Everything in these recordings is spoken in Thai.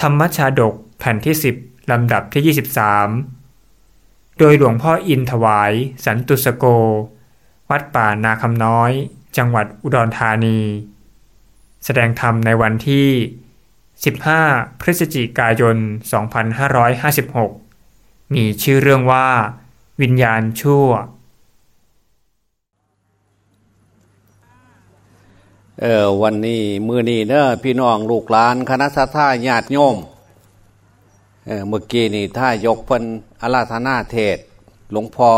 ธรรมชาดกแผ่นที่ 10 ลำดับที่ 23 โดยหลวงพ่ออินถวาย สันตุสโก วัดป่านาคำน้อย จังหวัดอุดรธานี แสดงธรรมในวันที่ 15 พฤศจิกายน 2556 มีชื่อเรื่องว่า วิญญาณชั่ว เออวันนี้มือนี้เนอะพี่น้องลูกหลานคณะสัตยาญาติโยมเออเมื่อกี้นี่ถ้ายกเพิ่นอาราธนาเทศ หลวงพ่อ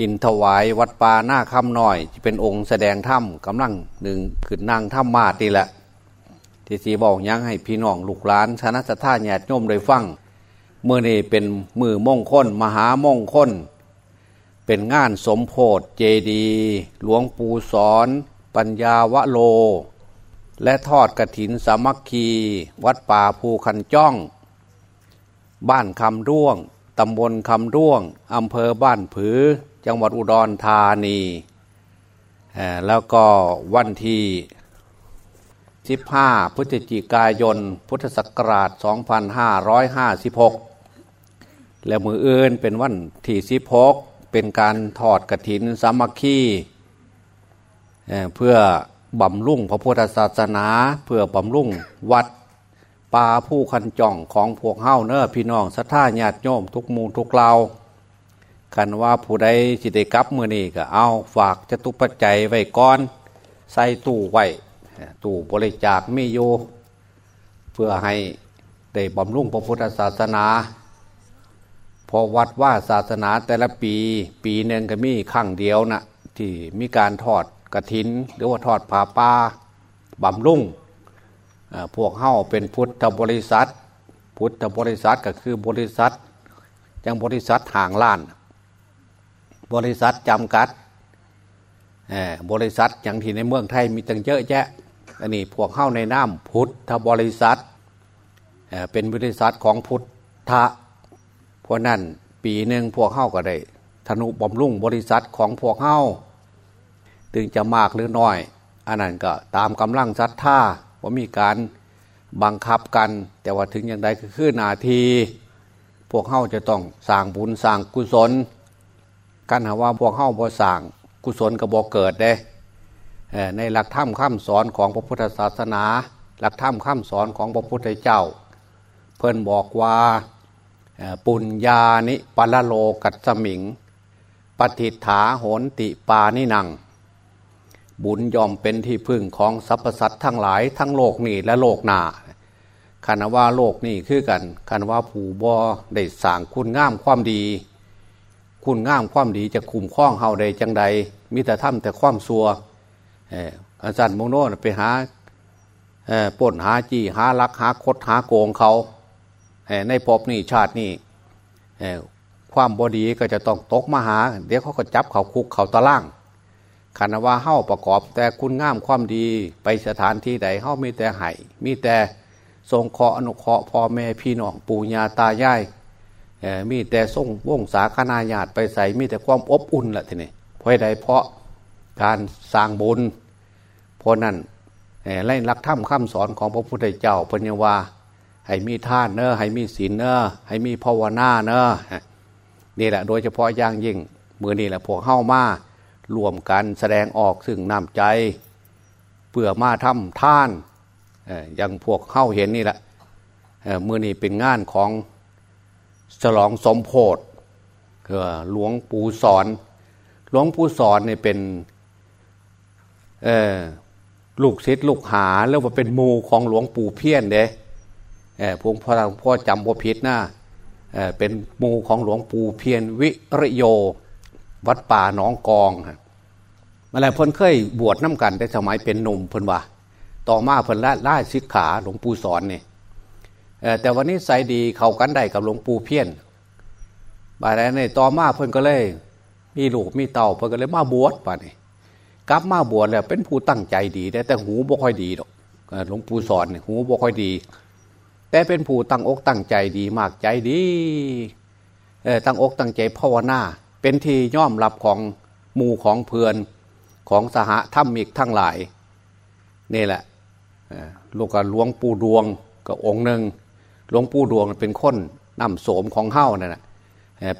อินถวายวัดปาหน้าคำหน่อยจะเป็นองค์แสดงถ้ำกำลังหนึ่งขึ้นนางถ้ำมาดนี่แหละที่สีบอกยังให้พี่น้องลูกหลานคณะสัตยาญาติโยมโดยฟังเมื่อนี้เป็นมือมงคลมหามงคลเป็นงานสมโพธเจดีหลวงปู่สอน ปัญญาวะโล และทอดกระถินสามัคคี วัดป่าภูคันจ้อง บ้านคำร่วงตำบลคำร่วงอำเภอบ้านผือ จังหวัดอุดรธานีแล้วก็วันที่ 15 พฤศจิกายน พุทธศักราช 2556 และมืออื่นเป็นวันที่ 16 เป็นการถอดกระถินสามัคคี เพื่อบำรุงพระพุทธศาสนา เพื่อบำรุงวัดป่าผู้คันจ่องของพวกเฮ้าเนอพี่น้องสัทธาญาติโยมทุกมูทุกเรากันว่าผู้ใดจิตกับมือนี่ก็เอาฝากจตุปัจจัยไว้ก้อน ใส่ตู้ไว้ตู้บริจาคไม่โยเพื่อให้ได้บำรุงพระพุทธศาสนาพอวัดว่าศาสนาแต่ละปี ปีหนึ่งก็มีครั้งเดียวนะที่มีการทอด กระถิน หรือว่าทอดผ้าป่าบำรุงพวกเฮ้าเป็นพุทธบริษัท พุทธบริษัทก็คือบริษัทยังบริษัทห่างล้าน บริษัทจำกัดบริษัทอย่างที่ในเมืองไทยมีตั้งเยอะแยะอันนี้พวกเข้าในน้ำพุทธบริษัทเป็นบริษัทของพุทธะเพราะนั้นปีหนึ่งพวกเข้าก็ได้ธนุบำรุงบริษัทของพวกเข้า ถึงจะมากหรือน้อย อันนั้นก็ตามกำลังศรัทธาว่ามีการบังคับกัน แต่ว่าถึงอย่างใดก็คือนาที พวกเข้าจะต้องสร้างบุญสร้างกุศลกันหาว่าพวกเข้าบ่สร้างกุศลก็บ่เกิดเด้ในหลักธรรมข้ามสอนของพระพุทธศาสนา หลักธรรมข้ามสอนของพระพุทธเจ้า เพิ่นบอกว่าปุญญานิปัลโลกัตสมิง ปฏิฐาโหนติปานินัง บุญยอมเป็นที่พึ่งของสรรพสัตว์ทั้งหลายทั้งโลกนี้และโลกหน้าคันว่าโลกนี้คือกันคันว่าผูบอได้สร้างคุณงามความดี คุณงามความดีจะคุมข้องเฮาใดจังใดมิแต่ทำแต่ความซัวอาจารย์โมโนไปหาป่นหาจีหาลักหาคดหาโกงเขาในภพนี้ชาตินี้ความบอดีก็จะต้องตกมาหา เดี๋ยวเขาก็จับเขาคุกเขาตะล่าง ขันว่าเฮ้าประกอบแต่คุณงามความดีไปสถานที่ใดเฮ้ามีแต่ไห้มีแต่ทรงเคาะอนุเคราะห์พ่อแม่พี่น้องปู่ย่าตายายมีแต่ทรงวงสาคนาญาติไปใส่มีแต่ความอบอุ่นละทีนี้เพราะใดเพราะการสร้างบุญเพราะนั้นไล่ลักธรรมคำสอนของพระพุทธเจ้าปัญญาวาให้มีท่านเนอะให้มีศีลเนอะให้มีภาวนาเนอะนี่แหละโดยเฉพาะอย่างยิ่งมือนี่แหละพวกเข้ามา รวมกันแสดงออกซึ่งน้ำใจเพื่อมาทำท่านอย่างพวกเข้าเห็นนี่แหละเมื่อนี้เป็นงานของฉลองสมโพธิหลวงปู่สอน หลวงปู่สอนเนี่ยเป็นลูกศิษย์ลูกหาแล้วว่าเป็นมูของหลวงปู่เพี้ยนเด้พวงพ่อพ่อจำบ่ผิดนะเป็นมูของหลวงปู่เพียนวิริโย วัดป่าหนองกองฮะมาแล้วเพิ่นเคยบวชน้ากันในสมัยเป็นหนุ่มเพิ่นว่า ต่อมาเพิ่นละล่าสิกขาหลวงปู่สอนเนี่ยแต่วันนี้ใส่ดีเข้ากันได้กับหลวงปู่เพี้ยนบาดในต่อมาเพิ่นก็เลย มีลูกมีเต่าเพิ่นก็เลยมาบวชป่ะนี่กลับมาบวชแล้วเป็นผู้ตั้งใจดีแต่แต่หูบ่ค่อยดีหรอกหลวงปู่สอนเนี่ยหูบ่ค่อยดี แต่เป็นผู้ตั้งอกตั้งใจดีมากใจดีตั้งอกตั้งใจภาวนา เป็นที่ย่อมรับของหมู่ของเพื่อนของสหธรรมิกทั้งหลาย นี่แหละลูกหลวงปู่ดวงก็องค์หนึ่งหลวงปู่ดวงเป็นคนนำโสมของเฮ้านั่นแหะ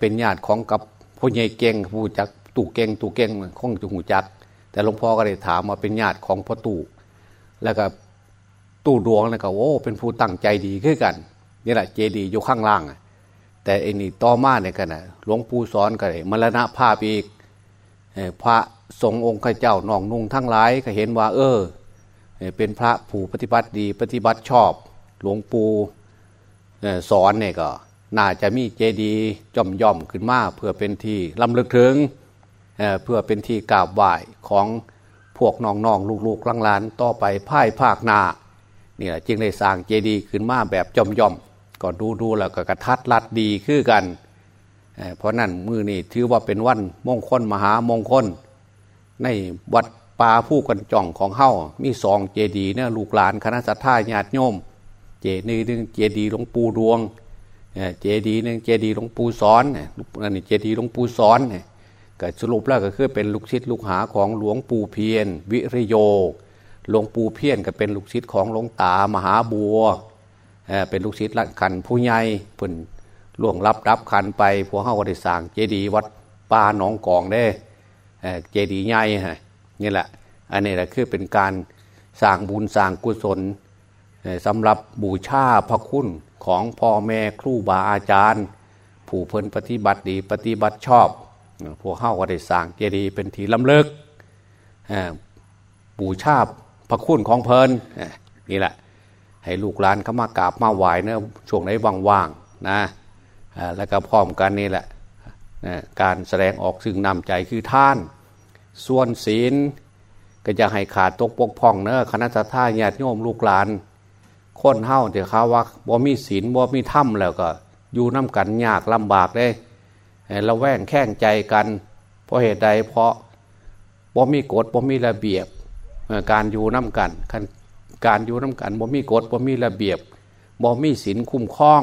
เป็นญาติของกับผู้ใหญ่เก่งผู้จักตู่เก่งตู่เก่งคงจะหูจัก แต่หลวงพ่อก็เลยถามว่าเป็นญาติของพ่อตู่แล้วก็ตู่ดวงแล้วก็โอ้เป็นผู้ตั้งใจดีขึ้นกันนี่แหละเจดีอยู่ข้างล่าง แต่อันี้ต่อมาเนี่ยกันนะหลวงปู่สอนก็เลยมรณะภาพอีกพระสงฆ์องค์ข้าเจ้านองนุ่งทั้งหลายก็เห็นว่า เออ เป็นพระผู้ปฏิบัติดีปฏิบัติชอบ หลวงปู่สอนเนี่ยก็น่าจะมีเจดีจอมย่อมขึ้นมาเพื่อเป็นที่ลำลึกถึงเเพื่อเป็นที่กราบไหว้ของพวกน้องๆลูกๆหลานต่อไปพ่ายภาคนานี่แหละจึงได้สร้างเจดีย์ขึ้นมาแบบจอมย่อม ก็ดูดูแล้วก็กระทัดรัดดีขึ้นกันเพราะนั่นมือนี่ถือว่าเป็นวันมงคลมหามงคล ในวัดป่าผู้กันจ่องของเฮ้ามีสองเจดีเนี่ยลูกหลานคณะสัตยาญาติโยม เจดีหนึ่งเจดีหลวงปู่ดวงเจดีหนึ่งเจดีหลวงปู่สอนอันนี้เจดีหลวงปู่สอนนี่ก็สรุปแล้วก็คือเป็นลูกศิษย์ลูกหาของหลวงปู่เพียนวิริโยหลวงปู่เพียนก็เป็นลูกศิษย์ของหลวงตามหาบัว เป็นลูกศิษย์ละขันผู้ใหญ่เพิ่นล่วงรับรับขันไปพวกเฮาก็ได้สร้างเจดีย์วัดป่าหนองกองได้เจดีย์ใหญ่นี่แหละ อันนี้แหละคือเป็นการสร้างบุญสร้างกุศลสำหรับบูชาพระคุณของพ่อแม่ครูบาอาจารย์ ผู้เพิ่นปฏิบัติดีปฏิบัติชอบพวกเข้าก็ได้สร้างเจดีย์เป็นทีล้ำเลิกบูชาพระคุณของเพลินนี่แหละ ให้ลูกหลานเขามากราบมาไหว้เนะช่วงไหนว่างๆนะแล้วก็พร้อมกันนี่แหละการแสดงออกซึ่งนำใจคือท่าน ส่วนศีลก็จะให้ขาดตกปกพ่องเนอะคณะท่าญาติโยมลูกหลานคนเฮ้าเดี๋ยวเขาว่าบ่มีศีลบ่มีถ้ำแล้วก็อยู่น้ากันยากลำบากเลยเราแว่งแข้งใจกัน เพราะเหตุใดเพราะบ่มีกฎบ่มีระเบียบการอยู่น้ากัน การอยู่น้ากันบ่มีกฎบ่มีระเบียบบ่มีศีลคุ้มครอง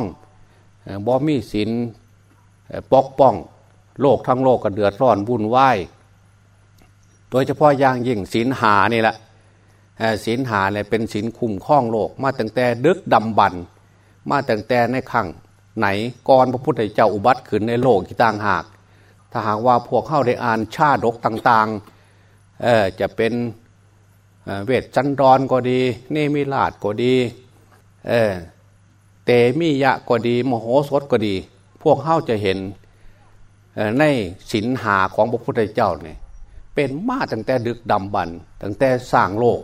บ่มีศีลปกป้อง โลกทั้งโลกก็เดือดร้อนวุ่นวายโดยเฉพาะอย่างยิ่งศีลหานี่แหละศีลหาเนี่ยเป็นศีลคุ้มครองโลก มาตั้งแต่ดึกดำบรรมาตั้งแต่ในขั้งไหนก่อนพระพุทธเจ้าอุบัติขึ้นในโลกที่ต่างหาก ถ้าหากว่าพวกเข้าได้อ่านชาดกต่างๆจะเป็น เวทจันดรก็ดี เนมิลาดก็ดีเเตมิยะก็ดีมโหสถก็ดี พวกเข้าจะเห็นในศีลหาของพระพุทธเจ้าเนี่ยเป็นมาตั้งแต่ดึกดำบรรตั้งแต่สร้างโลก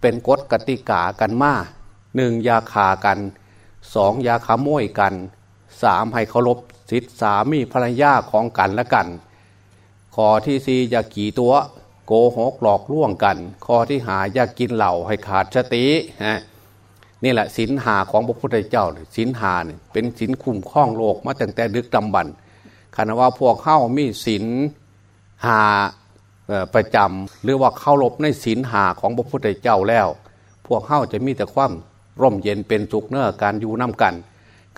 เป็นกฎกติกากันมาหนึ่งยาขากันสองยาขาโมยกันสามให้เคารพสิทธิสามีภรรยาของกันและกัน ขอที่สี่อย่าขี่ตัว โกหกหลอกล่วงกัน ข้อที่หาอย่ากกินเหล่าให้ขาดสติฮะนี่แหละสินหาของพระพุทธเจ้าสินหาเนี่ยเป็นสินคุ้มครองโลกมาตั้งแต่ดึกดำบรรคณะว่าพวกเข้ามีสินหาประจำหรือว่าเข้ารบในศีลหาของพระพุทธเจ้าแล้ว พวกเข้าจะมีแต่ความร่มเย็นเป็นสุขเนื้อการอยู่น้ากัน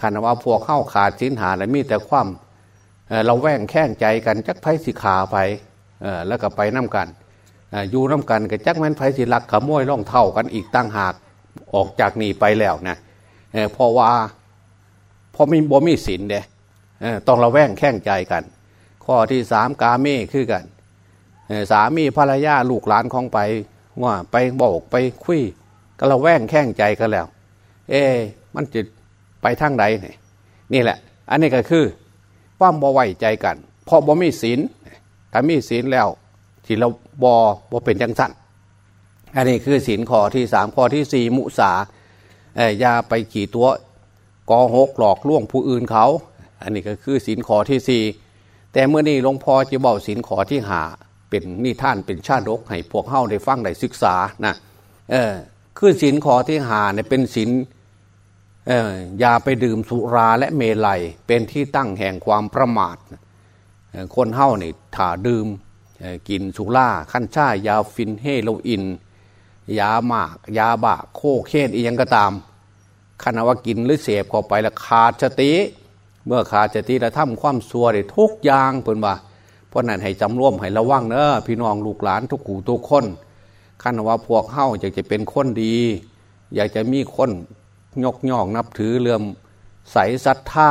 คันว่าพวกเข้าขาดศีลหาและมีแต่ความเราแว่งแข้งใจกันจักไพ่สิขาไปแล้วก็ไปน้ากัน อยู่น้ากันกับจักแม่นไพ่สิลักขโมยร่องเท่ากันอีกตั้งหากออกจากนี่ไปแล้วนะเพราะว่าพอมีบ่มีศีลเด้ต้องเราแว่งแข้งใจกัน ข้อที่สามกาเม่คือกันสามีภรรยาลูกหลานของไปว่าไปบอกไปคุยก็เราแว่งแข้งใจกันแล้ว เอ๊มันจะไปทางใดนี่นี่แหละ อันนี้ก็คือความบ่ไว้ใจกัน เพราะบ่มีศีลถ้ามีศีลแล้ว ที่เราบอบ่เป็นจังสั้นอันนี้คือศีลข้อที่สามข้อที่สี่มุสาเอ้ยาไปขี่ตัวกอหกหลอกล่วงผู้อื่นเขา อันนี้ก็คือศีลข้อที่สี่แต่เมื่อนี้หลวงพ่อจะบอกศีลข้อที่หาเป็นนิท่านเป็นชาดกให้พวกเฮ้าได้ฟังได้ศึกษานะเออคือศีลขอที่หาเนี่ยเป็นศีลเอออย่าไปดื่มสุราและเมลัยเป็นที่ตั้งแห่งความประมาท คนเฮ้านี่ถ้าดื่ม กินสุราขั้นช่ายาฟินเฮโรอีนยาหมาก ยาบาโคเคนอียังก็ตามขณะว่ากินหรือเสพเข้าไปแล้วขาดสติเมื่อขาดสติแล้วทำความซัวได้ทุกอย่างเพิ่นว่า เพราะนั้นให้จำร่วมให้ระวังเนอะพี่น้องลูกหลานทุกขู่ทุกคนขั้นว่าพวกเข้าอยากจะเป็นคนดี อยากจะมีคนยกย่องนับถือเลื่อมใสศรัทธา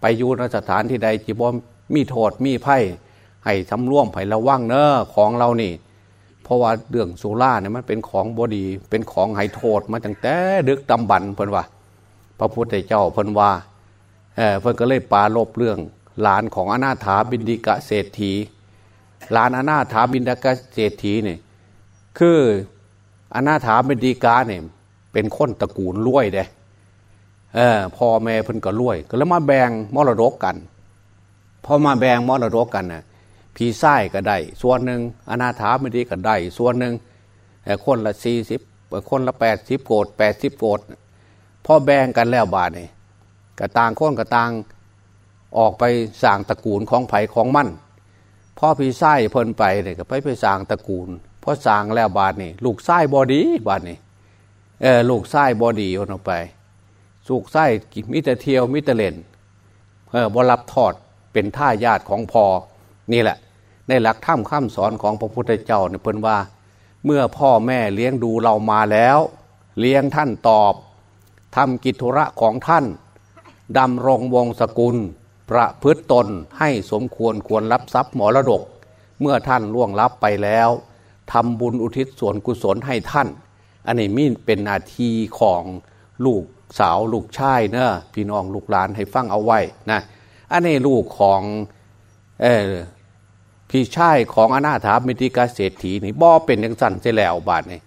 ไปอยู่นสถานที่ใดจีบอมมีโทษมีไพ่ ให้ทำร่วมไผ่ระวังเนอของเรานี่ เพราะว่าเรื่องสุราเนี่ยมันเป็นของบอดี เป็นของให้โทษมาตั้งแต่ดึกดำบันเพิ่นว่า พระพุทธเจ้าเพิ่นว่าเออเพิ่นก็เลยปาลบเรื่อง หลานของอนาถาบินดิกะเศรษฐี หลานอนาถาบินดิกะเศรษฐีเนี่ยคืออนาถาบินดิกาเนี่ยเป็นคนตระกูลรวยเด้เออพ่อแม่เพิ่นก็รวย ก็แล้วมาแบ่งมรดกกันพอมาแบ่งมรดกกันน่ะ พีไส้ก็ได้ ส่วนหนึ่งอนาถาบินดิก็ได้ ส่วนหนึ่งคนละสี่สิบคนละแปดสิบโกดแปดสิบโกดพ่อแบ่งกันแล้วบาทนี่กระต่างคนกระต่างออกไปสั่งตระกูลของไผ่ของมั่นพ่อพี่ไส้เพิ่นไปเนี่ยก็ไปไปสั่งตระกูลพอสั่งแล้วบาทนี่ลูกไส้บอดีบาทนี่เออลูกไส้บอดีอนออกไปสุกไส้มิตรเทียวมิตรเลนเออบรับทอดเป็นท่าญาติของพอนี่แหละ ในหลักธรรมข้ามสอนของพระพุทธเจ้าเนี่ยเพิ่นว่า เมื่อพ่อแม่เลี้ยงดูเรามาแล้ว เลี้ยงท่านตอบทำกิจธุระของท่านดำรงวงศกุล ประพฤตตนให้สมควรควรรับทรัพย์มรดก เมื่อท่านล่วงลับไปแล้วทำบุญอุทิศส่วนกุศลให้ท่าน อันนี้มีเป็นนาทีของลูกสาวลูกชายเนะพี่น้องลูกหลานให้ฟังเอาไว้นะอันนี้ลูกของเอ พี่ชายของอนาถามิติกาเศรษฐีนี่บ่เป็นยังสั่นเสียแล้วบาทนี่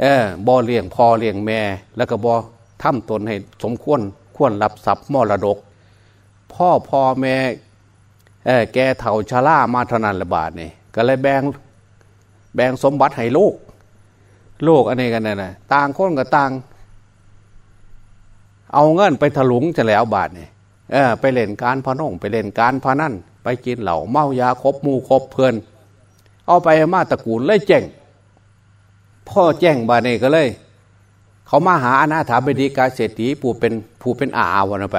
เออบ่เลี้ยงพ่อเลี้ยงแม่ แล้วก็บ่ทำตนให้สมควรควรรับทรัพย์มรดก พ่อพ่อแม่เออแกเถ่าชาล่ามาเท่านั้นละบาทนี่ก็เลยแบ่งแบ่งสมบัติให้ลูกลูกอันนี้กันนะต่างคนกับต่าง เอาเงินไปถลุงจะแล้วบาทนี่เออไปเล่นการพนงไปเล่นการพนัน ไปกินเหล่าเมายาครบมูครบเพื่อน เอาไปมาตระกูลเลยแจ้งพ่อแจ้งบาเน่ก็เลย เขามาหาอนาถาบดีกาเศรษฐีผู้เป็นผู้เป็นอาวันไป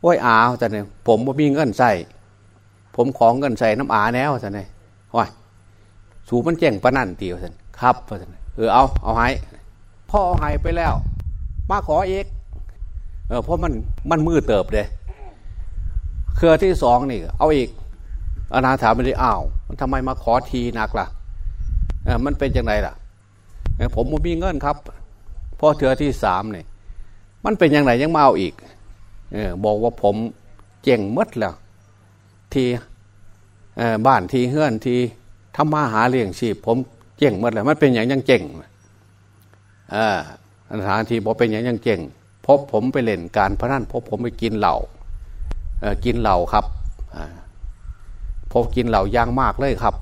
โอ้ยอาแต่เนี่ยผมว่มีเงินใส่ผมของเงินใส่น้ำอาแนวแต่เนี่ยว้ายสูมันแจ้งปนันตีวสันครับว่าสันเออเอาเอาให้พ่อเอาให้ไปแล้ว มาขอเอกเออเพราะมันมันมือเติบเลย เครือที่สองนี่ เอาอีกอนาถาไม่ได้อ้าวมันทำไมมาขอทีนักล่ะมันเป็นยังไงล่ะผมมีเงินครับพอเถือที่สามเนี่ยมันเป็นยังไงยังมาเอาอีกอบอกว่าผมเจ๋งมดแล้วทีบ้านทีเฮือนทีทำมาหาเลี้ยงชีพผมเจ๋งมดแล้วมันเป็นอย่างยังเจ๋งอ่าสถานที่บอกเป็นอย่างยังเจ๋งพบผมไปเล่นการพนันพบผมไปกินเหล่า กินเหล่าครับพอกินเหล่ายางมากเลยครับ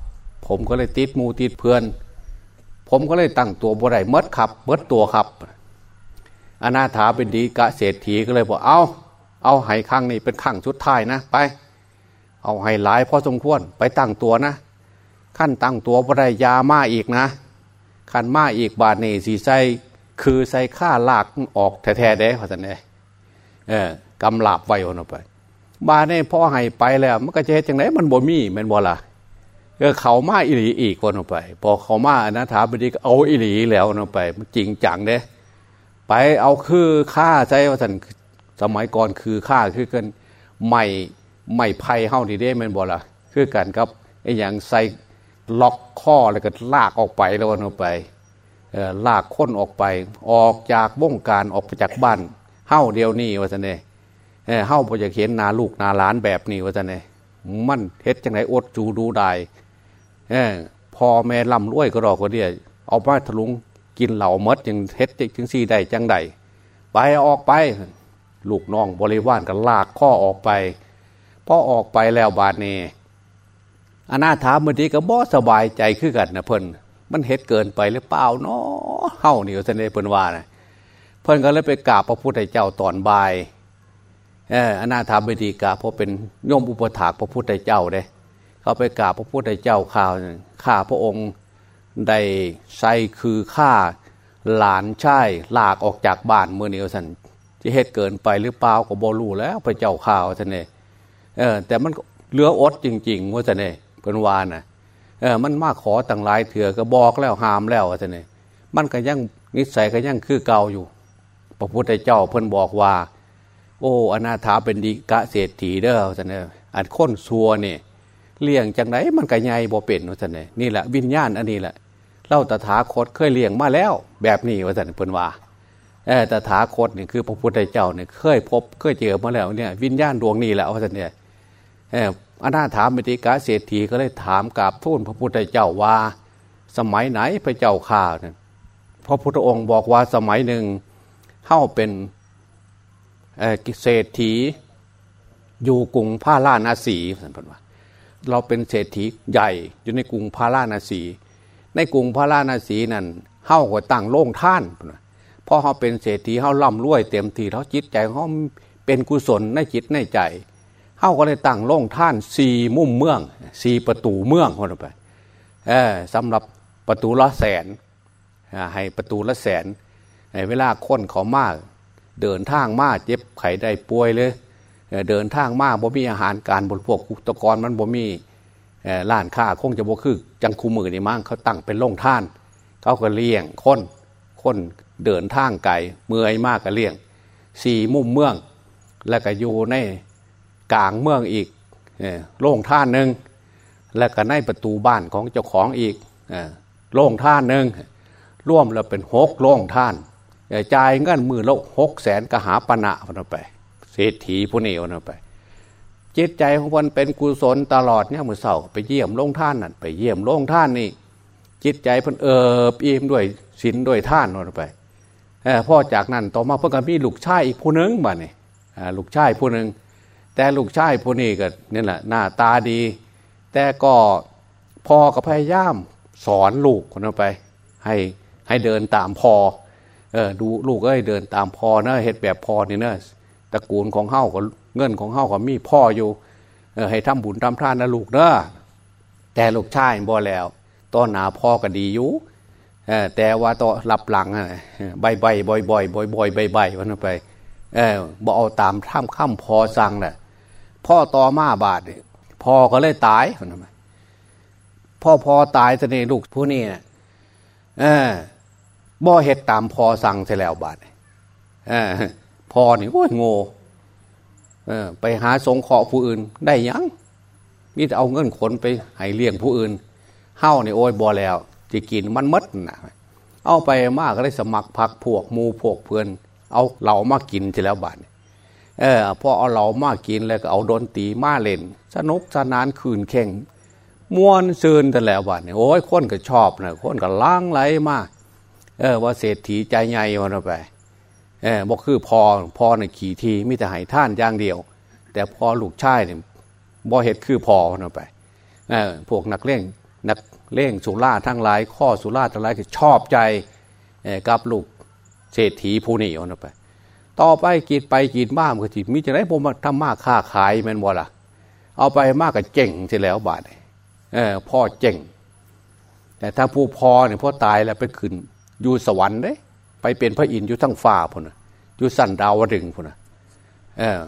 ผมก็เลยติดมูติดเพื่อน ผมก็เลยตั้งตัวบวไดเมดครับเมดตัวครับอนาถาเป็นดีกะเศรษฐีก็เลยบอกเอาเอาไห้ข้างนี้เป็นข้างชุดท้ายนะไป เอาไห้หลายพอสมควรไปตั้งตัวนะ ขั้นตั้งตัวบวไดยามาอีกนะขันมาอีกบาทนี่สีใสคือใส่ข้าลากออกแท้ๆเด้พอสันเอเออกำลาบไว้คนออกไป บาเนี่ยพ่อให้ไปแล้ว มันก็จะเห็นจังไหนมันบ่มีมันบ่ละเออเขามาอิหลีอีกคนออกไป พอเขามาอนาถาบดีก็เอาอิหลีแล้วออกไป มันจริงจังเด้ ไปเอาคือฆ่าใช่ว่าสันสมัยก่อนคือฆ่าคือกันใหม่ใหม่ไพ่เฮ้าที่ได้มันบ่ละคือกันครับไอ้อย่างใส่ล็อกข้อแล้วก็ลากออกไปแล้วออกไปลากค้นออกไป ออกจากวงการออกไปจากบ้านเฮ้าเดียวนี่ว่าสันเนี่ เฮ้าพอจะเห็นนาลูกนาล้านแบบนี้ว่าจะเนี่ยมันเฮ็ดจังไหนอดจูดูได้พอแม่ลำรวยก็รอก็เดียเอาไปทะลุงกินเหล่ามดยังเฮ็ดจังซี่ได้จังใดไปออกไป ลูกน้องบริวารกันลากข้อออกไปพอออกไปแล้วบาดนี้อนาถามือดีก็บ่สบายใจขึ้นกันนะเพิ่นมันเฮ็ดเกินไปหรือเปล่าเนาะเฮ้านี่ว่าจะเนี่ยเพิ่นว่านะเพิ่นก็เลยไปกราบพระพุทธเจ้าตอนบ่าย อออนาถาบดีกาเพราะเป็นโยมอุปถากพระพุทธเจ้าเด้เขาไปกราบพระพุทธเจ้าข่าวข้าพระองค์ได้ใส่คือฆ่าหลานชายลากออกจากบ้านเมื่อนี้สันจะเหตุเกินไปหรือเปล่าก็บอรู้แล้วพระเจ้าข่าวท่านเองเออแต่มันเหลืออดจริง ๆ ว่าท่านเองเป็นวานนะเออมันมาขอต่างหลายเถื่อก็บอกแล้วหามแล้วท่านเองมันก็ยังนิสัยก็ยังคือเก่าอยู่ พระพุทธเจ้าเพิ่นบอกว่า โอ้อนาถาเป็นดีกะเศรษฐีเด้อท่านเนี่ยอันค้นซัวเนี่ยเลี้ยงจังไหนมันก็ใหญ่บ่เป็นว่าท่านเนี่ยนี่แหละวิญญาณอันนี้แหละเล่าตถาคตเคยเลี้ยงมาแล้ว แบบนี้ว่าท่านเพิ่นว่าเออตถาคตเนี่ยคือพระพุทธเจ้าเนี่ยเคยพบเคยเจอมาแล้วเนี่ยวิญญาณดวงนี้แหละว่าท่านเนี่ยเอออนาถาเป็นดีกะเศรษฐีก็เลยถามกราบทูลพระพุทธเจ้าว่า สมัยไหนพระเจ้าข่าเนี่ยพระพุทธองค์บอกว่าสมัยหนึ่งเข้าเป็น เศรษฐีอยู่กรุงพาราณสีท่านพูดว่าเราเป็นเศรษฐีใหญ่อยู่ในกรุงพาราณสี ในกรุงพาราณสีนั้นเฮ้าก็ตั้งโล่งท่านเพราะเขาเป็นเศรษฐีเฮ้าล่ำรวยเต็มทีเขาจิตใจเขาเป็นกุศลในจิตในใจเฮ้าก็เลยตั้งโล่งท่านสี่มุมเมืองสี่ประตูเมืองคนไปเออสำหรับประตูละแสนให้ประตูละแสนเวลาค้นเขามาก เดินทางมาเจ็บไข้ได้ป่วยเลยเดินทางมาบ่มีอาหารการบริโภคตะกรมันบ่มีร้านค้าคงจะบ่คือ จังคูมือนี่มั้งเขาตั้งเป็นโรงท่าน เขาก็เลี้ยงคนคนเดินทางไกลเมื่อยมากก็เลี้ยงสี่มุมเมือง แล้วก็อยู่ในกลางเมืองอีกโรงท่านหนึ่งแล้วก็ในประตูบ้านของเจ้าของอีกโรงท่านหนึ่งร่วมแล้วเป็นหกโรงท่าน จ่ายเงินมือละหกแสนกหาปณะวันไป เศรษฐีผู้นี้วันไป จิตใจของคนเป็นกุศลตลอดเนี่ยมือเสาไปเยี่ยมโรงท่านนั่นไปเยี่ยมโรงท่านนี่ จิตใจพิ่นเอิบอิ่มด้วยศีลด้วยท่านวันไปพ่อจากนั้นต่อมาเพิ่งก็มีลูกชายอีกผู้นึงบ้านี่ลูกชายผู้นึงแต่ลูกชายผู้นี้ก็นี่แหละหน้าตาดี แต่ก็พ่อก็พยายามสอนลูกคนไป ให้ให้เดินตามพ่อ เออดูลูกเอ้ยเดินตามพ่อนะเหตุแบบพ่อนี่เนะตระกูลของเฮ้าก็เงินของเฮ้าก็มีพ่ออยู่เออให้ทำบุญทำทานนะลูกเนอะแต่ลูกชายบ่แล้วต้นหนาพ่อก็ดีอยู่เออแต่ว่าต่อหลับหลังใบใบบ่อยบ่อยบ่อยบ่อยใบใบวันไปเออบ่เอาตามท่ามข้ามพอสั่งแหละพ่อต่อมาบาทพ่อก็เลยตายวันไปพ่อพอตายตะนี่ลูกผู้นี้เออ บ่เห็ดตามพอสั่งเสแล้วบาดพอนี่โอ้ยโง่ไปหาสงเคราะห์ผู้อื่น ได้ยังมีแต่เอาเงินขนไปให้เลี้ยงผู้อื่นเฮ้านี่โอ้ยบ่แล้วจะกินมันมดนะเอาไปมากก็ได้สมัครพักพวกมูพวกเพื่อน เอาเหล่ามากินเสแล้วบาดเออพอเอาเหล่ามากินแล้วก็เอาดนตรีมาเล่น สนุกสนานคืนเข่งม้วนซืนแต่แล้วบาดเนี่ยโอ้ยคนก็ชอบนะคนก็ล้างไหลมาก เออว่าเศรษฐีใจใหญ่วันไปเออบอกคือพอพอในขี่ทีมิแต่หายท่านอย่างเดียว แต่พอลูกชายเนี่ยบ่เหตุคือพอวันไปเออพวกนักเล่งนักเล่งสุราทั้งหลาย ข้อสุราทั้งหลายคือชอบใจกับลูกเศรษฐีผู้นี้วันไป ต่อไปกีดไปกีดมากก็จีมิจะได้ผมทำมากค่าขายแมนบ่ล่ะเอาไปมากกับเจ๋งเสียแล้วบาทเออพ่อเจ๋งแต่ถ้าผู้พอเนี่ยพ่อตายแล้วไปขึ้น อยู่สวรรค์เด้ไปเป็นพระอินทร์อยู่ทั้งฟ้าพุ่นอยู่สั้นดาวดึงพุ่นเออ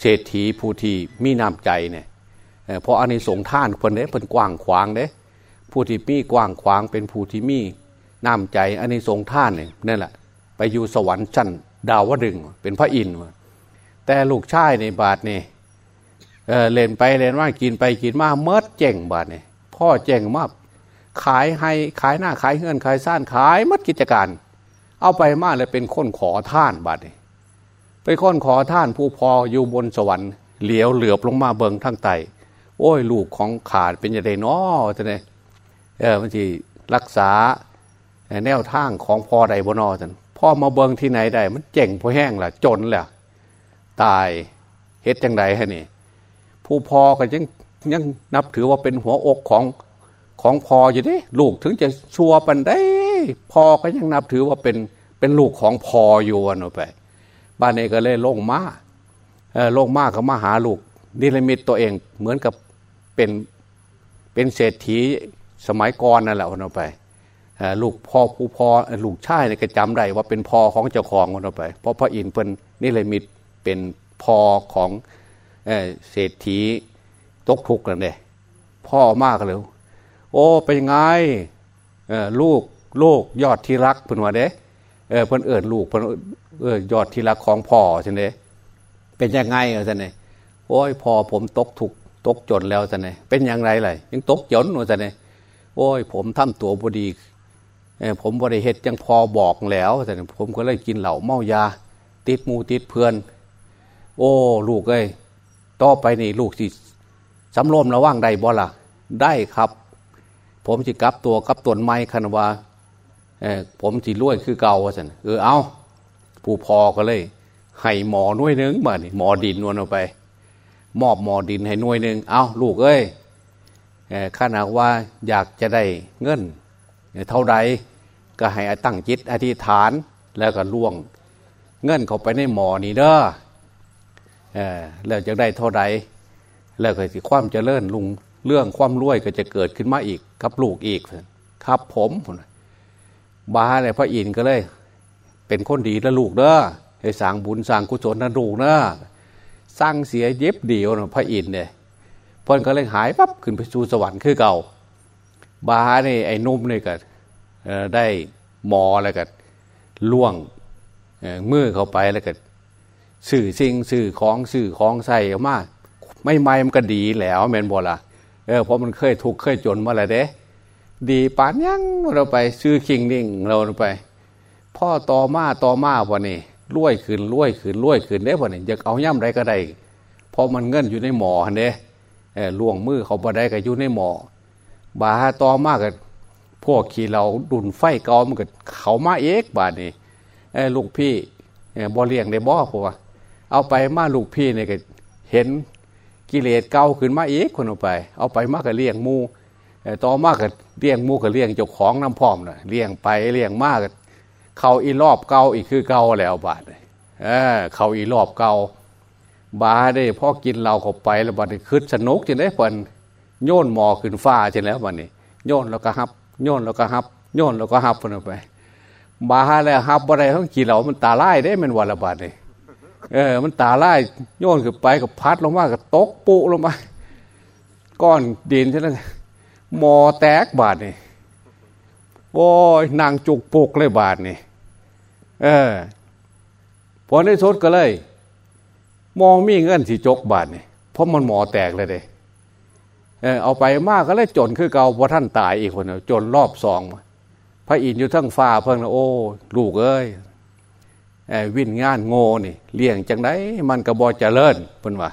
เศรษฐีผู้ที่มีน้ำใจเนี่ยเพราะอันนี้สงท่านคนเด้เพิ่นกว้างขวางเด้ผู้ที่มีกว้างขวางเป็นผู้ที่มีน้ำใจอันนี้สงท่านเนี่ยนั่นแหละไปอยู่สวรรค์ชั้นดาวดึงเป็นพระอินทร์แต่ลูกชายในบาทนี่เออเล่นไปเล่นว่ากินไปกินมาเมิดเจ่งบาทนี่พ่อเจ่งมาก ขายให้ขายหน้าขายเงินขายซ่านขายมัดกิจการ เอาไปมากเลยเป็นคนขอท่านบัดนี้เป็นคนขอท่านผู้พออยู่บนสวรรค์เหลียวเหลือบลงมาเบิงทั้งไตโอ้ยลูกของขาดเป็นยังไงนาะท่านเนี่ยเออมันทีรักษาแนวทางของพ่อใดบนอท่านพ่อมาเบิงที่ไหนได้ มันเจ๋งพอแห้งแหละจนแหละตายเฮ็ดจังไดฮะนี่ ผู้พอก็ยังยังนับถือว่าเป็นหัวอกของ ของพออยู่ดิลูกถึงจะชัวปันได้พอก็ยังนับถือว่าเป็นเป็นลูกของพออยู่วันไป บ้านนี้ก็เลยลงมาเออลงมาก็มาหาลูกนิรมิตตัวเองเหมือนกับเป็นเป็นเศรษฐีสมัยก่อนนั่นแหละวันไปลูกพ่อผู้พ่อลูกชายเนี่ยก็จำได้ว่าเป็นพ่อของเจ้าของวันไป เพราะพระอินทร์เป็นนิรมิตเป็นพ่อของเศรษฐีตกทุกข์กันเลยพ่อมากเลย โอ้เป็นไงลูกลูกยอดที่รักเพื่อนว่าเด้เออเพิ่นเอิญลูกเพิ่นเออยอดทีละของพ่อใช่ไหมเป็นยังไงเออท่านเนี่ยโอ้ยพอผมตกถูกตกจนแล้วท่านเนี่ยเป็นอยังไงเลยยังตกจนว่าท่านเนี่ยโอ้ย ผมทำตัวบดีเออผมบริเหตุยังพอบอกแล้วแต่ผมก็เลยกินเหล้าเมายา ติดมูติดเพื่อน โอ้ ลูกเอ้ยต่อไปนี่ลูกสิสำรวมระว่างใดบ่ล่ะ ได้ครับ ผมจะกลับตัวกลับตนไม้คันว่าเออผมจีรวยคือเก่าสันเออเอาผู้พอก็เลยให้หมอน่วยนึงมานี่หมอดินนวลเอาไป มอบหมอดินให้น่วยนึงเอาลูกเอ้ยข้านาว่าอยากจะได้เงิน เท่าใดก็ให้ตั้งจิตอธิษฐานแล้วก็ล่วง เงินเข้าไปในหมอนี่เด้อแล้วจะได้เท่าใดแล้วก็ความเจริญลุง เรื่องความรวยก็จะเกิดขึ้นมาอีกกับลูกอีกครับผมบาเลยพระอินทร์ก็เลย เป็นคนดีนะลูกเด้อให้สร้างบุญสร้างกุศลนะลูกเด้อสร้างเสียเย็บเดียวนะพระอินทร์เนี่ยพนก็เลยหายปั๊บขึ้นไปสู่สวรรค์คือเก่า บาเนี่ยไอ้นุ่มเนี่ยก็ได้หมอแล้วก็ล่วงมือเข้าไปแล้วก็สื่อสิ่งสื่อของสื่อของใส่ออกมาไม่ไม่มันก็ดีแล้วแมนบอละ เออเพราะมันเคยถูกเคยจนมาแล้วเด้ ดีปานยังเราไปซื้อคิงนิ่งเราไป พ่อต่อมาต่อมาวันนี้รวยขึ้นรวยขึ้นรวยขึ้นได้วันนี้อยากเอาย่ำไรก็ได้เพราะมันเงินอยู่ในหมอเด้ล่วงมือเขาบ่ได้ก็อยู่ในหมอบาต่อมากันพวกขี่เราดุนไฟเกามันก็เขามาเอกบาดนี่ลูกพี่บ่เลี้ยงได้บ่เพว่าเอาไปมาลูกพี่เนี่ยก็เห็น กิเลสเก่าขึ้นมาอีกคนเอาไป เอาไปมากกับเลี้ยงมูต่อมากกับเลี้ยงมูกับเลี้ยงเจ้าของน้ำพร้อมนะเลี้ยงไปเลี้ยงมากเขาอีรอบเก่าอีกคือเก่าแล้วบาดเออเขาอีรอบเก่าบาได้พ่อกินเราเข้าไปแล้วบาดคืดสนุกจนได้ผลโยนหมอขึ้นฟ้าจนแล้วบาดนี้ โยนแล้วก็ฮับ โยนแล้วก็ฮับ โยนแล้วก็ฮับคนเอาไปบาแล้วฮับอะไรทั้งกินเรามันตาไล่ได้มันวันละบาดเลย เออ มันตาไล่โยนขึ้นไปกับพัดลงมากับตกปุลงมาก้อนดินใช่ไหมมอแตกบาดนี่โอ้ยนางจุกปุกเลยบาดนี่เออพอในสุดก็เลย มองมีเงินสีจกบาดนี่เพราะมันหมอแตกเลยเด้เออเอาไปมากก็เลยจนคือเก่าพอท่านตายอีกคนจนรอบสองพระอินทร์อยู่ทั้งฟ้าเพิ่งนะโอ้ลูกเอ้ย วินงานโง่นี่เลี้ยงจังไดมันกระบอเจริญเพิ่นว่า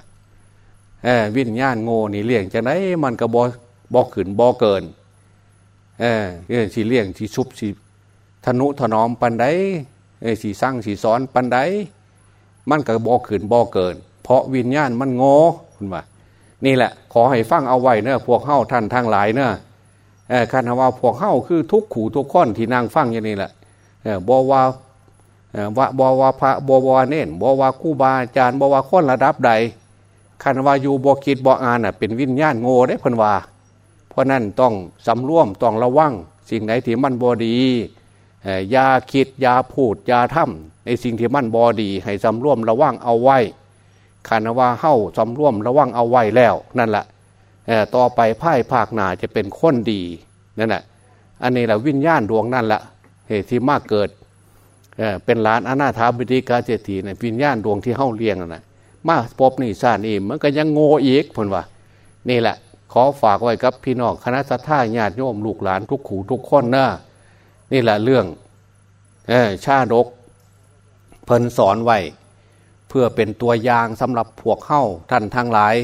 วินงานโง่นี่เลี้ยงจังไดมันกระบอบอขืนบอเกินเออสีเลี้ยงสีชุบสีธนุถนอมปันไดสีสร้างสีซ้อนปันไดมันกระบอขืนบอเกิน เพราะวิญญาณมันโง่คุณว่านี่แหละ ขอให้ฟังเอาไว้เนอะพวกเข้าท่านทางหลายเนอะคันว่าพวกเข้าคือทุกขู่ทุกข้อนที่นางฟังอย่างนี้แหละบอว่า ว่าบว่าพระบวาเน้นบวาคู่บาอาจารย์บว่าคนระดับใดคันว่าอยู่บคิดบอ่านเป็นวิญญาณโง่ได้พันว่าเพราะนั้นต้องสำรวมต้องระวัง สิ่งไหนที่มันบอดียาคิดยาพูดยาทำในสิ่งที่มันบอดี ให้สำรวมระวังเอาไว้คันว่าเข้าสำรวมระวังเอาไว้แล้วนั่นแหละต่อไปพ่ายภาคหนาจะเป็นคนดีนั่นแหละอันนี้แหละวิญญาณดวงนั่นแหละเหตุที่มากเกิด เป็นหลานอนาถาบิดิกาเจตีในวิญญาณดวงที่เฮ้าเลี้ยงนะมาพบนี่ซานี่มันก็ยังโง่อีกพนว่า นี่แหละ ขอฝากไว้กับพี่น้องคณะสัตยาญาติโยมลูกหลานทุกขู่ทุกคนนะนี่แหละเรื่องชาดกเพิ่นสอนไว้เพื่อเป็นตัวอย่างสำหรับพวกเข้าท่านทั้งหลาย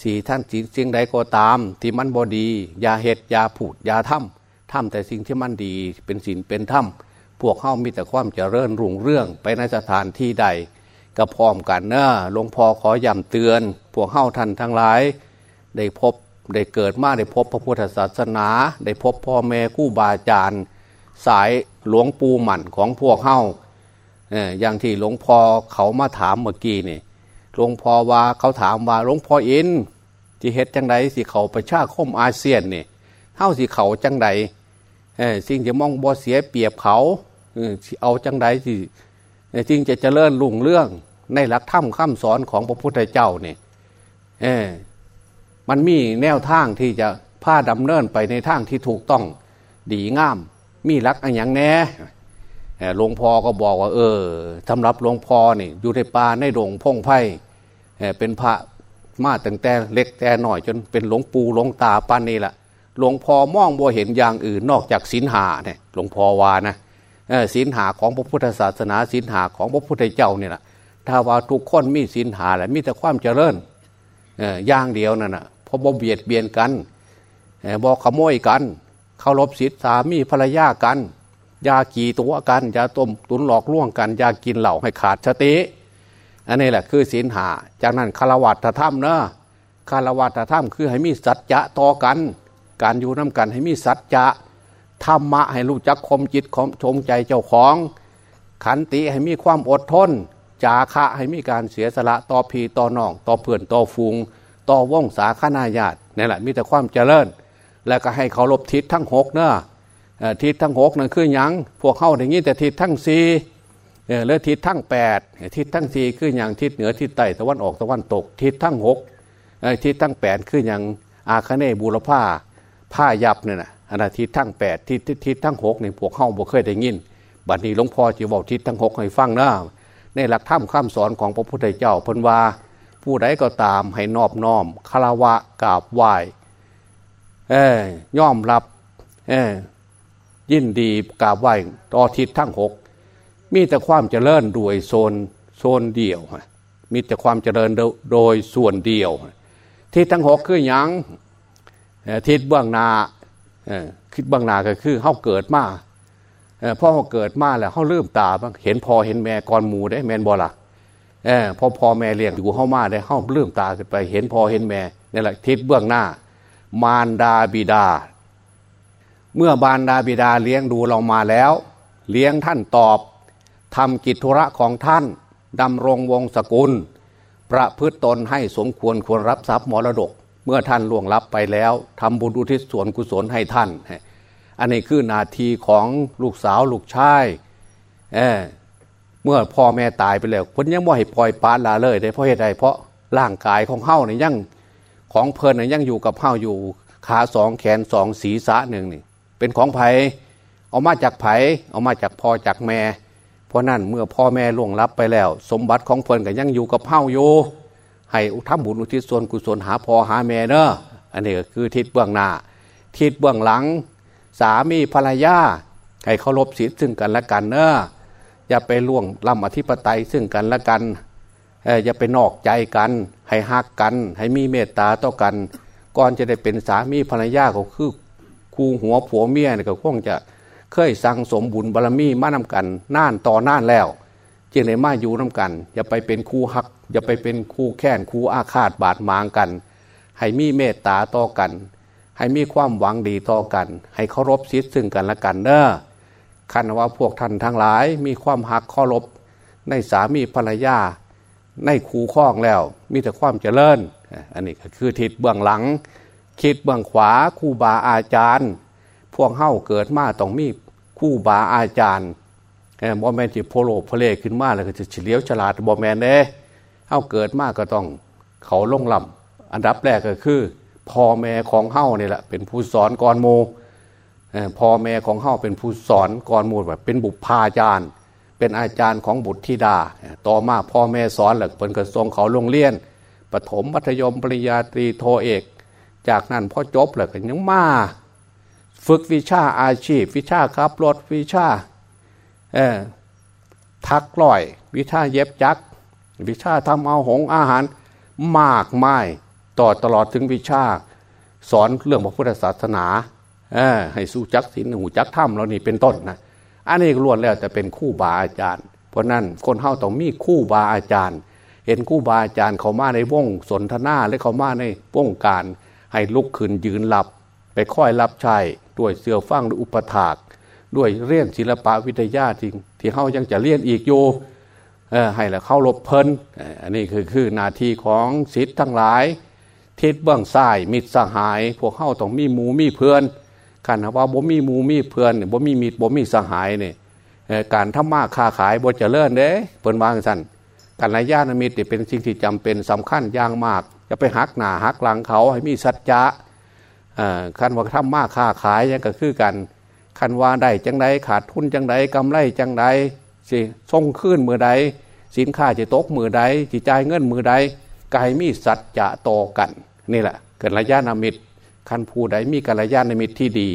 สีท่านสิ่งใดก็ตาม ที่มันบอดียาเห็ดยาผูดยาถ้ำถ้ำแต่สิ่งที่มันดีเป็นศีลเป็นถ้ำ พวกเข้ามีแต่ความเจริญรุ่งเรื่องไปในสถานที่ใดก็พร้อมกันเนอะหลวงพ่อขอย้ำเตือน พวกเข้าท่านทั้งหลาย ได้พบได้เกิดมาได้พบพระพุทธศาสนา ได้พบพ่อแม่คู่บาอาจารย์สายหลวงปู่หมั่นของพวกเข้าอย่างที่หลวงพ่อเขามาถามเมื่อกี้นี่หลวงพ่อว่าเขาถามว่าหลวงพ่ออินที่เฮ็ดจังไดสิเขาประชาคมอาเซียนนี่เท่าสิเขาจังได สิ่งจะมองบ่เสียเปรียบเขาเอาจังไดสิจริงจะเจริญรุ่งเรื่องในหลักธรรมคำสอนของพระพุทธเจ้าเนี่ยมันมีแนวทางที่จะพาดำเนินไปในทางที่ถูกต้องดีงาม มีหลักอันย่งแน่หลวงพ่อก็บอกว่า เออสำหรับหลวงพ่อนี่อยู่ในป่าในดงพงไพ่เป็นพระมาตั้งแต่เล็กแต่หน่อยจนเป็นหลวงปู่หลวงตาปานนี้แหละ หลวงพ่อมองบ่เห็นอย่างอื่นนอกจากศีลหาเนี่ยหลวงพ่อวานะศีลหาของพระพุทธศาสนาศีลหาของพระพุทธเจ้าเนี่ยแหละถ้าว่าทุกคนมีศีลหาแหละมีแต่ความเจริญอย่างเดียวนั่นนะพอบ่เบียดเบียนกันบ่ขโมยกันเคารพศีลสามีภรรยากันยากี่ตัวกันยาต้มตุนหลอกล่วงกันยากินเหล่าให้ขาดสติอันนี้แหละคือศีลหาจากนั้นคารวัตธรรมเนอะคารวัตธรรมคือให้มีสัจจะต่อกัน การอยู่น้ากันให้มีสัจจะธรรมะให้รู้จักคมจิตคมชมใจเจ้าของ ขันติให้มีความอดทน จาคะให้มีการเสียสละต่อพีต่อน้อง ต่อเพื่อนต่อฟูง ต่อว่องสาขนาญาตินี่แหละมีแต่ความเจริญ แล้วก็ให้เคารพทิศทั้งหกเนอะทิศทั้งหกนั่นคือยังพวกเข้าอย่างนี้แต่ทิศทั้งสี่เลือทิศทั้งแปดทิศทั้งสี่คืออย่างทิศเหนือทิศใต้ตะวันออกตะวันตก ทิศทั้งหกทิศทั้งแปดคืออย่างอาคเนบูรพา ผ้ายับเนี่ยนะอันทิศทั้งแปดทิศทิศทั้งหกเนี่ยพวกเข้าบ่เคยได้ยิน บัดนี้หลวงพ่อจะบอกทิศทั้งหกให้ฟังนะในหลักธรรมข้ามสอนของพระพุทธเจ้าพนว่าผู้ใดก็ตามให้นอบน้อมคารวะกราบไหว้เอ้ย่อมรับเอ้ยินดีกราบไหว้ต่อทิศทั้งหกมีแต่ความเจริญโดยโซนโซนเดียว มีแต่ความเจริญโดยส่วนเดียวทิศทั้งหกคืออยัง ทิศเบื้องนาคิดเบื้องนาก็คือเขาเกิดมาพ่อเขาเกิดมาแล้วเขาเริ่มตาบ้างเห็นพอเห็นแม่ก่อนหมูได้แมนบอละพอพอแม่เลี้ยงอยู่เข้ามาได้เขาเริ่มตาขึ้นไปเห็นพอเห็นแม่นี่แหละทิศเบื้องหน้า มารดาบิดา เมื่อบารดาบิดาเลี้ยงดูเรามาแล้ว เลี้ยงท่านตอบทำกิจธุระของท่านดำรงวงศกุล ประพฤตตนให้สมควรควรรับทรัพย์มรดก เมื่อท่านล่วงลับไปแล้วทำบุญอุทิศส่วนกุศลให้ท่าน อันนี้คือนาทีของลูกสาวลูกชายเเมื่อพ่อแม่ตายไปแล้วคนยังไม่ให้ปล่อยปานลาเลยได้เพราะเหตุใดเพราะร่างกายของเฮ้าเนี่ยยังของเพลินเนี่ยยังอยู่กับเฮ้าอยู่ขาสองแขนสองศีรษะหนึ่งนี่ เป็นของไผ่เอามาจากไผ่เอามาจากพ่อจากแม่ เพราะนั่นเมื่อพ่อแม่ล่วงลับไปแล้ว สมบัติของเพลินก็ยังอยู่กับเฮ้าอยู่ ให้ทำบุญอุทิศส่วนกุศลหาพอหาแม่เนอะอันนี้ก็คือทิศเบื้องหน้า ทิศเบื้องหลัง สามีภรรยาให้เคารพศีลซึ่งกันและกันเนอะอย่าไปล่วงล้ำอธิปไตยซึ่งกันและกันอย่าไปนอกใจกัน ให้ฮักกัน ให้มีเมตตาต่อกัน ก่อนจะได้เป็นสามีภรรยาก็คือคู่หัวผัวเมียก็คงจะเคยสั่งสมบุญบารรมีมานำกันน่านต่อน่านแล้ว จึงได้มาอยู่นำกัน อย่าไปเป็นคู่ฮัก อย่าไปเป็นคู่แค้นคู่อาฆาตบาดหมางกัน ให้มีเมตตาต่อกัน ให้มีความหวังดีต่อกัน ให้เคารพสิทธิ์ซึ่งกันและกันเนอะคันว่าพวกท่านทั้งหลาย มีความหักเคารพในสามีภรรยาในคู่ข้องแล้ว มีแต่ความเจริญ อันนี้ก็คือทิศเบื้องหลัง คิดเบื้องขวาคู่บาอาจารย์ พวกเฮ้าเกิดมาต้องมีคู่บาอาจารย์ บอแมนที่โพโลพเลขึ้นมาแล้วก็จะเฉลียวฉลาดบอแมนเด้เฮ้าเกิดมากก็ต้องเขาลงลำอันดับแรกก็คือพ่อแม่ของเฮ้านี่ยแหละเป็นผู้สอนก่อนโมพ่อแม่ของเฮ้าเป็นผู้สอนก่อนโมแบบเป็นบุพพาจารย์เป็นอาจารย์ของบุตรธิดา ต่อมาพ่อแม่สอนหลักเป็นกระทรงเขาลงเลี้ยนปฐมมัธยมปริญญาตรีโทเอก จากนั้นพอจบแล้วก็ยังมา ฝึกวิชาอาชีพ วิชาขับรถวิชา ทักลอย วิชาเย็บจัก วิชาทำเอาหงอาหารมากมายต่อตลอดถึงวิชา สอนเรื่องพระพุทธศาสนาให้สู้จักศีลหูจักธรรมเรานี่เป็นต้นนะอันนี้ล้วนแล้วแต่เป็นคู่บาอาจารย์ เพราะนั้นคนเฮาต้องมีคู่บาอาจารย์ เห็นคู่บาอาจารย์เขามาในวงสนทนาและเขามาในวงการ ให้ลุกขึ้นยืนหลับ ไปค่อยรับใช้ด้วยเสือฟังด้วยอุปถาก ด้วยเรียนศิลปะวิทยาจริง ที่เขายังจะเรียนอีกอยู่ให้ล้วเข้ารบเพลินอันนี้คือคือนาทีของศิษย์ทั้งหลาย ทิศเบื้องซ้ายมิตรสหาย พวกเข้าต้องมีหมูมีเพื่อนกันว่าบ่มีหมูมีเพื่อนบ่มีมิตรบ่มีสหายเนี่ยการทำมาค้าขายบ่จะเลื่อนเด้เปิ่นวางสั้นการระยะนมิตรเป็นสิ่งที่จำเป็นสำคัญอย่างมากจะไปหักหนาหักหลังเขาให้มีสัจจะขันว่าทำมาค้าขายยังก็คือกัน คันว่าได้จังไดขาดทุนจังไดกำไรจังไดสิส่งขึ้นมือใด สินค้าจะตกมือใดจิจ่ายเงินมือใดกายมีสัจจะต่อกัน นี่แหละ เกิดระยะนามิตรคันผู้ใดมีกัลยาณมิตรที่ดี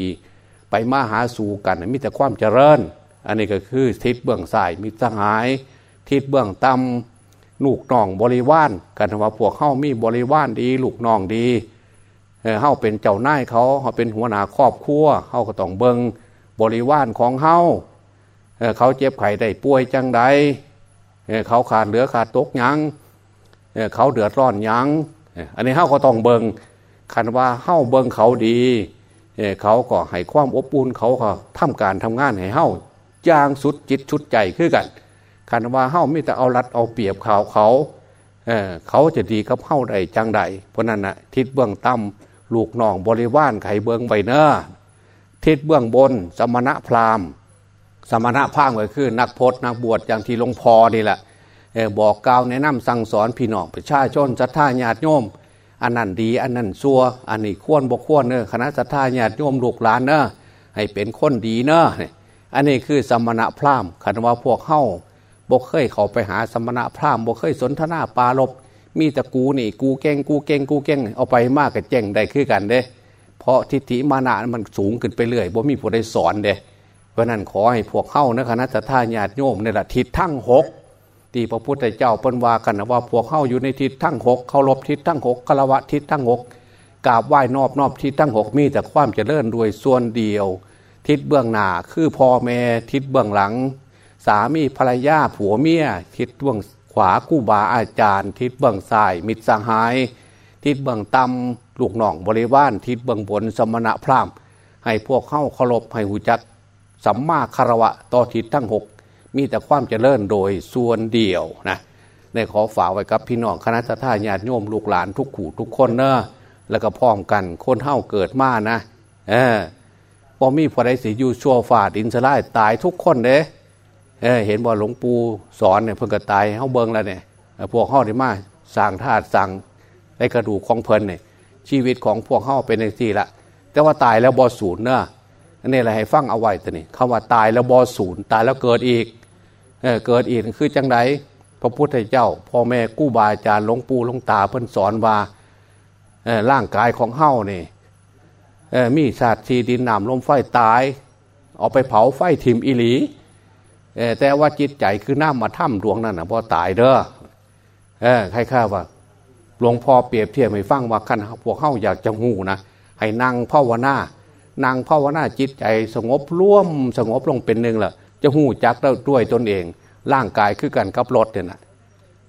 ไปมาหาสู่กันมีแต่ความเจริญ อันนี้ก็คือทิศเบื้องซ้ายมีสหาย ทิศเบื้องต่ำลูกน้องบริวารกันว่าพวกเข้ามีบริวารดี ลูกน้องดีเฮาเป็นเจ้านายเขาเขาเป็นหัวหน้าครอบครัวเฮาก็ต้องเบิง บริวารของเฮาเขาเจ็บไข้ได้ป่วยจังใดเขาขาดเหลือขาดตกยังเขาเดือดร้อนยังอันนี้เฮาก็ต้องเบิงคันว่าเฮาเบิงเขาดีเขาก็ให้ความอบอุ่นเขาก็ทำการทำงานให้เฮาย่างสุดจิตชุดใจขึ้นกันคันว่าเฮาไม่แต่เอารัดเอาเปรียบข่าวเขาเเขาจะดีกับเฮาได้จังใดเพราะนั้นนะทิศเบื้องต่ำลูกน้องบริวารไข่เบื้องใบเนื้อ ทิศเบื้องบน สมณะพราหมณ์ สมณะพราหมณ์ก็คือ นักพจนักบวชอย่างที่หลวงพ่อนี่แหละบอกกล่าวแนะนำสั่งสอนพี่น้องประชาชนศรัทธาญาติโยมอันนั้นดีอันนั้นซัวอันนี้ควรบกควรเนอคณะสัตยาญาติโยมลูกหลานเนอให้เป็นคนดีเนออันนี้คือสมณะพราหมณ์คันว่าพวกเข้าบกเคยเขาไปหาสมณะพราหมณ์บกเคยสนทนาปาลบมีแต่กูนี่กูเก่งกูเก่งกูเก่งเอาไปมากกับเจ่งได้คือกันเด้ เพราะทิฏฐิมานะมันสูงขึ้นไปเรื่อยบ่มีผู้ใดสอนเด้เพราะนั้นขอให้พวกเข้านะคณะสัตยาญาติโยมในละทิศทั้งหกที่พระพุทธเจ้าเปิ้นว่ากันนะว่าพวกเข้าอยู่ในทิศทั้งหกเคารพทิศทั้งหกกลวะทิศทั้งหกกราบไหว้นอบนอบทิศทั้งหกมีแต่ความเจริญด้วยส่วนเดียว ทิศเบื้องหน้าคือพ่อแม่ทิศเบื้องหลัง สามีภรรยาผัวเมียทิศเบื้องขวากู้บาอาจารย์ ทิศเบื้องซ้าย มิตรสหาย ทิศเบื้องต่ำลูกน้องบริวารทิศเบื้องบนสมณะพราหมณ์ ให้พวกเข้าเคารพให้หูจักสัมมาคารวะต่อทิศทั้งหกมีแต่ความเจริญโดยส่วนเดียวนะในขอฝากไว้กับพี่น้องคณะทาญาติโยมลูกหลานทุกขู่ทุกคนเนอะแล้วก็พร้อมกันคนเท่าเกิดมานะเออพอมีพอได้สิอยู่ชั่วฝาดินสลายตายทุกคนเด้เออเห็นว่าหลวงปู่สอนเนี่ยเพิ่งก็ตายเขาเบิงแล้วเนี่ยพวกเข้าได้มาสั่งธาตุสั่ง ในกระดูกของเพลินเนี่ยชีวิตของพวกเข้าเป็นอย่างที่ละแต่ว่าตายแล้วบอสูญเนอะนนี้อะไรให้ฟังเอาไว้ตัวนี้คำว่าตายแล้วบอสูญตายแล้วเกิดอีกเเกิดอีกคือจังไดพระพุทธเจ้าพ่อแม่กู้บาอาจารย์หลวงปู่หลวงตาเพิ่นสอนว่าร่างกายของเฮ้านี่มีศาสตร์ทีดินน้ำลมไฟตายเอาไปเผาไฟทิมอิหลีแต่ว่าจิตใจคือน้ำมาถ้ำดวงนั่นนะพอตายเด้อใครข้าว่า หลวงพ่อเปรียบเทียบให้ฟังว่าขันพวกเข้าอยากจะหูนะให้นั่งภาวนานั่งภาวนาจิตใจสงบร่วมสงบลงเป็นหนึ่งละจะหูจักด้วยตนเอง ร่างกายคือกันกับรถเนี่ยนะ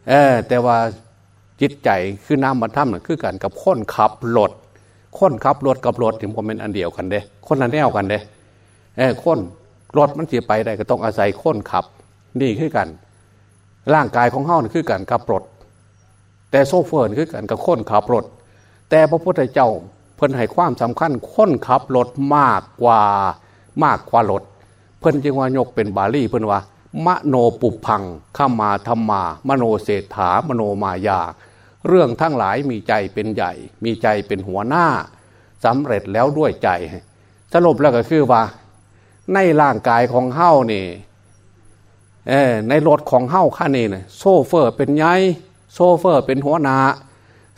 เออแต่ว่าจิตใจคือน้ำมันทำน่ยคือกันกับคนขับรถคนขับรถกับรถถึงผมเป็นอันเดียวกันเด้คนละแนวกันเด้เออคนรถมันเสียไปได้ก็ต้องอาศัยคนขับ นี่คือกัน ร่างกายของเฮานี่คือกันกับรถ แต่โซเฟอร์คือกันกับคนขับรถ แต่พระพุทธเจ้าเพิ่นให้ความสำคัญคนขับรถมากกว่ามากกว่ารถเพิ่นจึงว่ายกเป็นบาลีเพิ่นว่ามโนปุพังข้ามาธรรมา มโนเศรษฐามโนมายา เรื่องทั้งหลายมีใจเป็นใหญ่ มีใจเป็นหัวหน้าสำเร็จแล้วด้วยใจ สรุปแล้วก็คือว่า ในร่างกายของเฮ้านี่ในรถของเฮ้าข้านี่นะโซเฟอร์เป็นไง โซเฟอร์เป็นหัวหน้า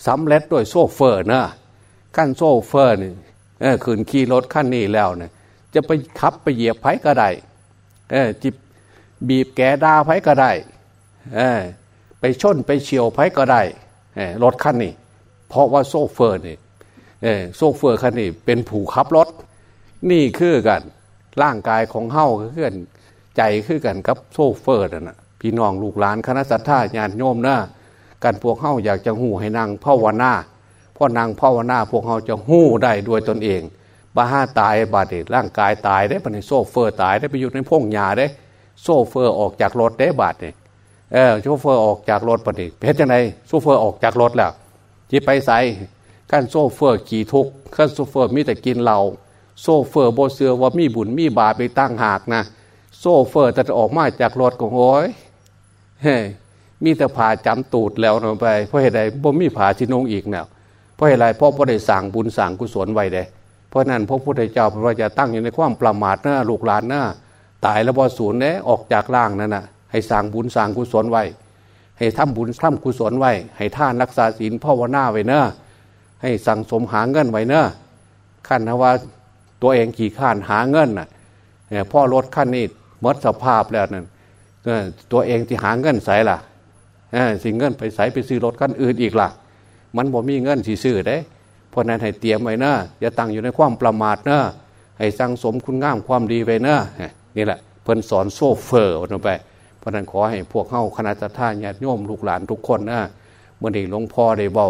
สำเร็จด้วยโซเฟอร์เนะขั้นโซเฟอร์นี่เออขืนขี่รถขั้นนี้แล้วเนี่ยจะไปขับไปเหยียบไผก็ได้เออจิบบีบแกดาไผก็ได้เออไปชนไปเฉียวไผก็ได้รถคันนี้ เพราะว่าโซเฟอร์นี่เออโซเฟอร์คันนี้เป็นผู้ขับรถ นี่คือกัน ร่างกายของเฮ้าคือกันใจคือกันกับโซเฟอร์นะพี่น้องลูกหลานคณะสัตยาญาณโยมนะ กันพวกเฮ้าอยากจะหูให้นางพ่อวนาพ่อนางพ่อวนาพวกเฮ้าจะหู้ได้ด้วยตนเองบาห้าตายบาดเจ็บร่างกายตายได้ปะเนี่ยโซเฟอร์ตายได้ไปอยู่ในพงหญ้าได้โซเฟอร์ออกจากรถได้บาดเนี่ยเออโซเฟอร์ออกจากรถปะเนี่ยเพชรจังไงโซเฟอร์ออกจากรถแล้วจีไปใส่ขั้นโซเฟอร์ขี่ทุกขั้นโซเฟอร์มีแต่กินเหล้าโซเฟอร์โบเสือว่ามีบุญมีบาไปตั้งหากนะ โซเฟอร์แต่ออกมาจากรถก็โอ้ยเฮ้ มีแต่ผ่าจำตูดแล้วไป เพราะเหตุใดบ่มีผ่าชินงอีกเนี่ยเพราะเหตุไรเพราะบ่ได้สั่งบุญสั่งกุศลไว้เด้เพราะนั้นพระพุทธเจ้าพระจะตั้งอยู่ในความประมาทเนะลูกหลานเนะตายแล้วบอสูญเนี่ยออกจากร่างนั่นนะให้สร้างบุญสร้างกุศลไว้ ให้ทำบุญทำกุศลไว้ ให้ท่านรักษาศีลภาวนาไว้เนะให้สั่งสมหาเงินไว้เนะขั้นนะว่าตัวเองขี่ข้านหาเงินน่ะพ่อรถขั้นนี้มดสภาพแล้วนั่นตัวเองที่หาเงินใส่ล่ะ สิ่งเงินไปใส่ไปซื้อรถขั้นอื่นอีกล่ะ มันบ่มีเงินสีซื้อได้เพราะนั้นให้เตรียมไว้เนะอย่าตั้งอยู่ในความประมาทเนะให้สั่งสมคุณงามความดีไว้เนะนี่แหละเพิ่นสอนโซเฟอร์ลงไป เพราะนั้นขอให้พวกเข้าคณะท่าญาติโยมลูกหลานทุกคนนะเมื่อนี้หลวงพ่อได้เบา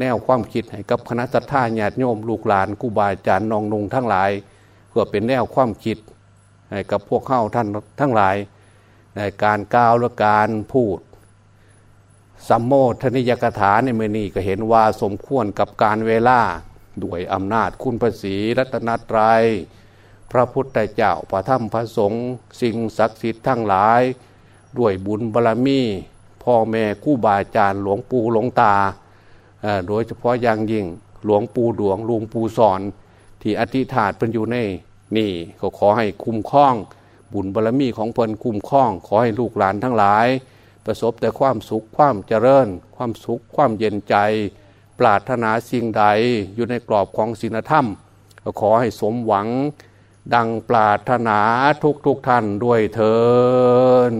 แนวความคิดให้กับคณะท่าญาติโยมลูกหลานกูบาอาจารย์นองนงทั้งหลายเพื่อเป็นแนวความคิดให้กับพวกเข้าท่านทั้งหลายในการกล่าวและการพูด สัมโมทนิยกถาในเมื่อนี้ก็เห็นว่าสมควรกับการเวลาด้วยอำนาจคุณพระศรีรัตนตรยัย พระพุทธเจ้าพระธรรมพระสงฆ์สิ่งศักดิ์สิทธิ์ทั้งหลาย ด้วยบุญบารรมีพ่อแม่คู่บาอาจารย์หลวงปู่หลวงตา โดยเฉพาะอย่างยิ่งหลวงปู่ดวงลุงปู่สอน ที่อธิษฐานเป็นอยู่ในนี่ก็ขอให้คุ้มครอง บุญบารรมีของเพลินคุ้มครอง ขอให้ลูกหลานทั้งหลาย ประสบแต่ความสุขความเจริญ ความสุขความเย็นใจ ปรารถนาสิ่งใดอยู่ในกรอบของศีลธรรม ขอให้สมหวังดังปรารถนาทุกทุกท่านด้วยเถิน